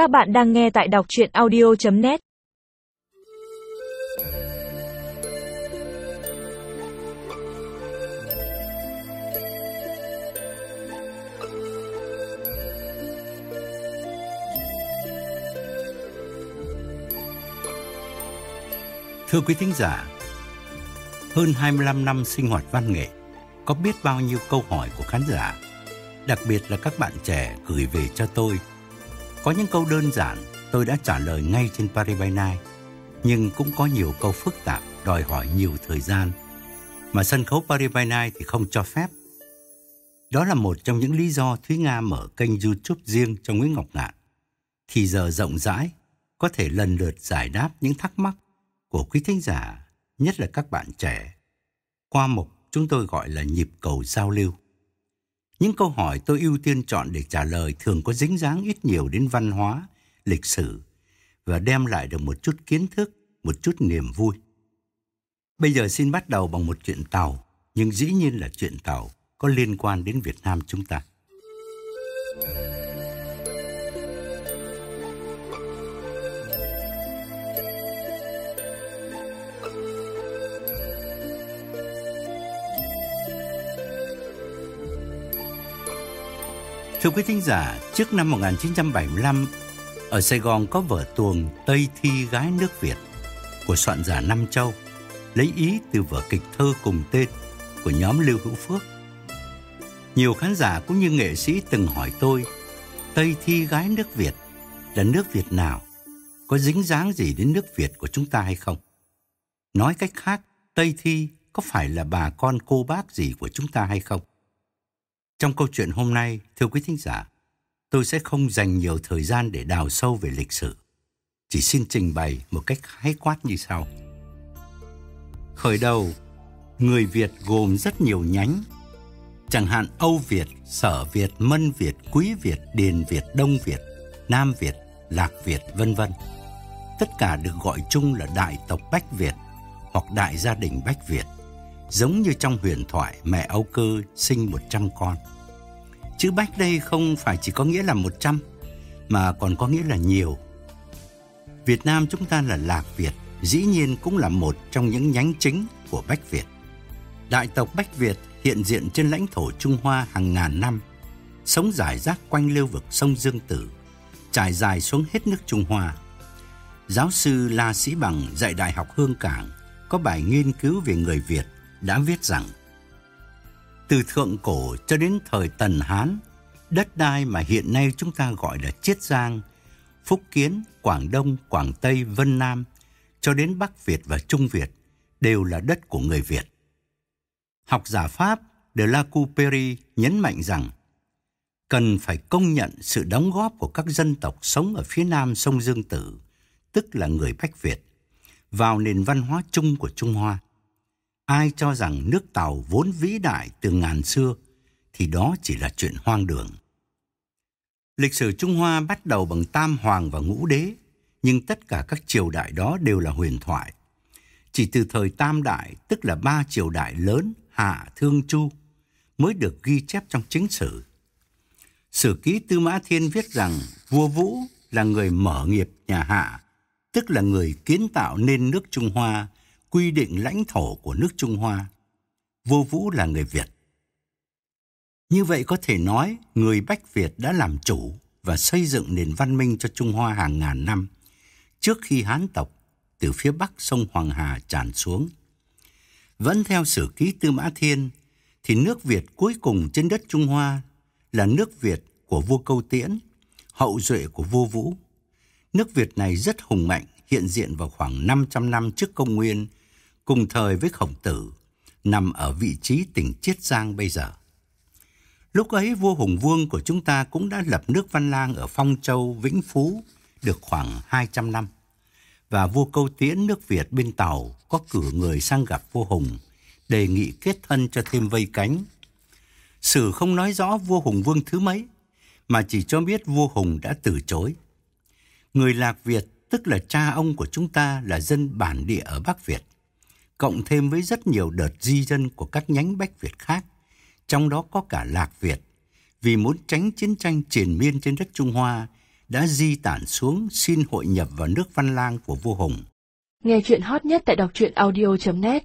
Các bạn đang nghe tại đọc chuyện audio.net Thưa quý thính giả, hơn 25 năm sinh hoạt văn nghệ, có biết bao nhiêu câu hỏi của khán giả, đặc biệt là các bạn trẻ gửi về cho tôi. Có những câu đơn giản tôi đã trả lời ngay trên Paris by Night, nhưng cũng có nhiều câu phức tạp đòi hỏi nhiều thời gian, mà sân khấu Paris by Night thì không cho phép. Đó là một trong những lý do Thúy Nga mở kênh YouTube riêng cho Nguyễn Ngọc Ngạn. Thì giờ rộng rãi, có thể lần lượt giải đáp những thắc mắc của quý thính giả, nhất là các bạn trẻ. Qua mục chúng tôi gọi là nhịp cầu giao lưu. Những câu hỏi tôi ưu tiên chọn để trả lời thường có dính dáng ít nhiều đến văn hóa, lịch sử và đem lại được một chút kiến thức, một chút niềm vui. Bây giờ xin bắt đầu bằng một chuyện tàu, nhưng dĩ nhiên là chuyện tàu có liên quan đến Việt Nam chúng ta. Thưa quý thính giả, trước năm 1975, ở Sài Gòn có vở tuồng Tây Thi Gái Nước Việt của soạn giả Nam Châu, lấy ý từ vở kịch thơ cùng tên của nhóm Lưu Hữu Phước. Nhiều khán giả cũng như nghệ sĩ từng hỏi tôi, Tây Thi Gái Nước Việt là nước Việt nào? Có dính dáng gì đến nước Việt của chúng ta hay không? Nói cách khác, Tây Thi có phải là bà con cô bác gì của chúng ta hay không? Trong câu chuyện hôm nay, thưa quý thính giả, tôi sẽ không dành nhiều thời gian để đào sâu về lịch sử. Chỉ xin trình bày một cách khái quát như sau. Khởi đầu, người Việt gồm rất nhiều nhánh. Chẳng hạn Âu Việt, Sở Việt, Mân Việt, Quý Việt, Điền Việt, Đông Việt, Nam Việt, Lạc Việt, vân vân. Tất cả được gọi chung là Đại tộc Bách Việt hoặc Đại gia đình Bách Việt giống như trong huyền thoại mẹ Âu Cơ sinh 100 con. Chữ Bách đây không phải chỉ có nghĩa là 100, mà còn có nghĩa là nhiều. Việt Nam chúng ta là Lạc Việt, dĩ nhiên cũng là một trong những nhánh chính của Bách Việt. Đại tộc Bách Việt hiện diện trên lãnh thổ Trung Hoa hàng ngàn năm, sống rải rác quanh lưu vực sông Dương Tử, trải dài xuống hết nước Trung Hoa. Giáo sư La Sĩ Bằng dạy Đại học Hương Cảng có bài nghiên cứu về người Việt đã viết rằng từ thượng cổ cho đến thời Tần Hán, đất đai mà hiện nay chúng ta gọi là Chiết Giang, Phúc Kiến, Quảng Đông, Quảng Tây, Vân Nam cho đến Bắc Việt và Trung Việt đều là đất của người Việt. Học giả Pháp de la Couperi nhấn mạnh rằng cần phải công nhận sự đóng góp của các dân tộc sống ở phía nam sông Dương Tử, tức là người Bách Việt, vào nền văn hóa chung của Trung Hoa. Ai cho rằng nước Tàu vốn vĩ đại từ ngàn xưa thì đó chỉ là chuyện hoang đường. Lịch sử Trung Hoa bắt đầu bằng Tam Hoàng và Ngũ Đế, nhưng tất cả các triều đại đó đều là huyền thoại. Chỉ từ thời Tam Đại, tức là ba triều đại lớn, Hạ, Thương, Chu, mới được ghi chép trong chính sử. Sử ký Tư Mã Thiên viết rằng vua Vũ là người mở nghiệp nhà Hạ, tức là người kiến tạo nên nước Trung Hoa quy định lãnh thổ của nước Trung Hoa. Vô Vũ là người Việt. Như vậy có thể nói người Bách Việt đã làm chủ và xây dựng nền văn minh cho Trung Hoa hàng ngàn năm trước khi Hán tộc từ phía bắc sông Hoàng Hà tràn xuống. Vẫn theo sử ký Tư Mã Thiên thì nước Việt cuối cùng trên đất Trung Hoa là nước Việt của vua Câu Tiễn, hậu duệ của vua Vũ. Nước Việt này rất hùng mạnh, hiện diện vào khoảng 500 năm trước công nguyên cùng thời với Khổng Tử, nằm ở vị trí tỉnh Chiết Giang bây giờ. Lúc ấy vua Hùng Vương của chúng ta cũng đã lập nước Văn Lang ở Phong Châu, Vĩnh Phú được khoảng 200 năm. Và vua Câu Tiễn nước Việt bên Tàu có cử người sang gặp vua Hùng, đề nghị kết thân cho thêm vây cánh. Sử không nói rõ vua Hùng Vương thứ mấy, mà chỉ cho biết vua Hùng đã từ chối. Người Lạc Việt, tức là cha ông của chúng ta là dân bản địa ở Bắc Việt, cộng thêm với rất nhiều đợt di dân của các nhánh Bách Việt khác, trong đó có cả Lạc Việt, vì muốn tránh chiến tranh triền miên trên đất Trung Hoa, đã di tản xuống xin hội nhập vào nước Văn Lang của vua Hùng. Nghe chuyện hot nhất tại đọc truyện audio.net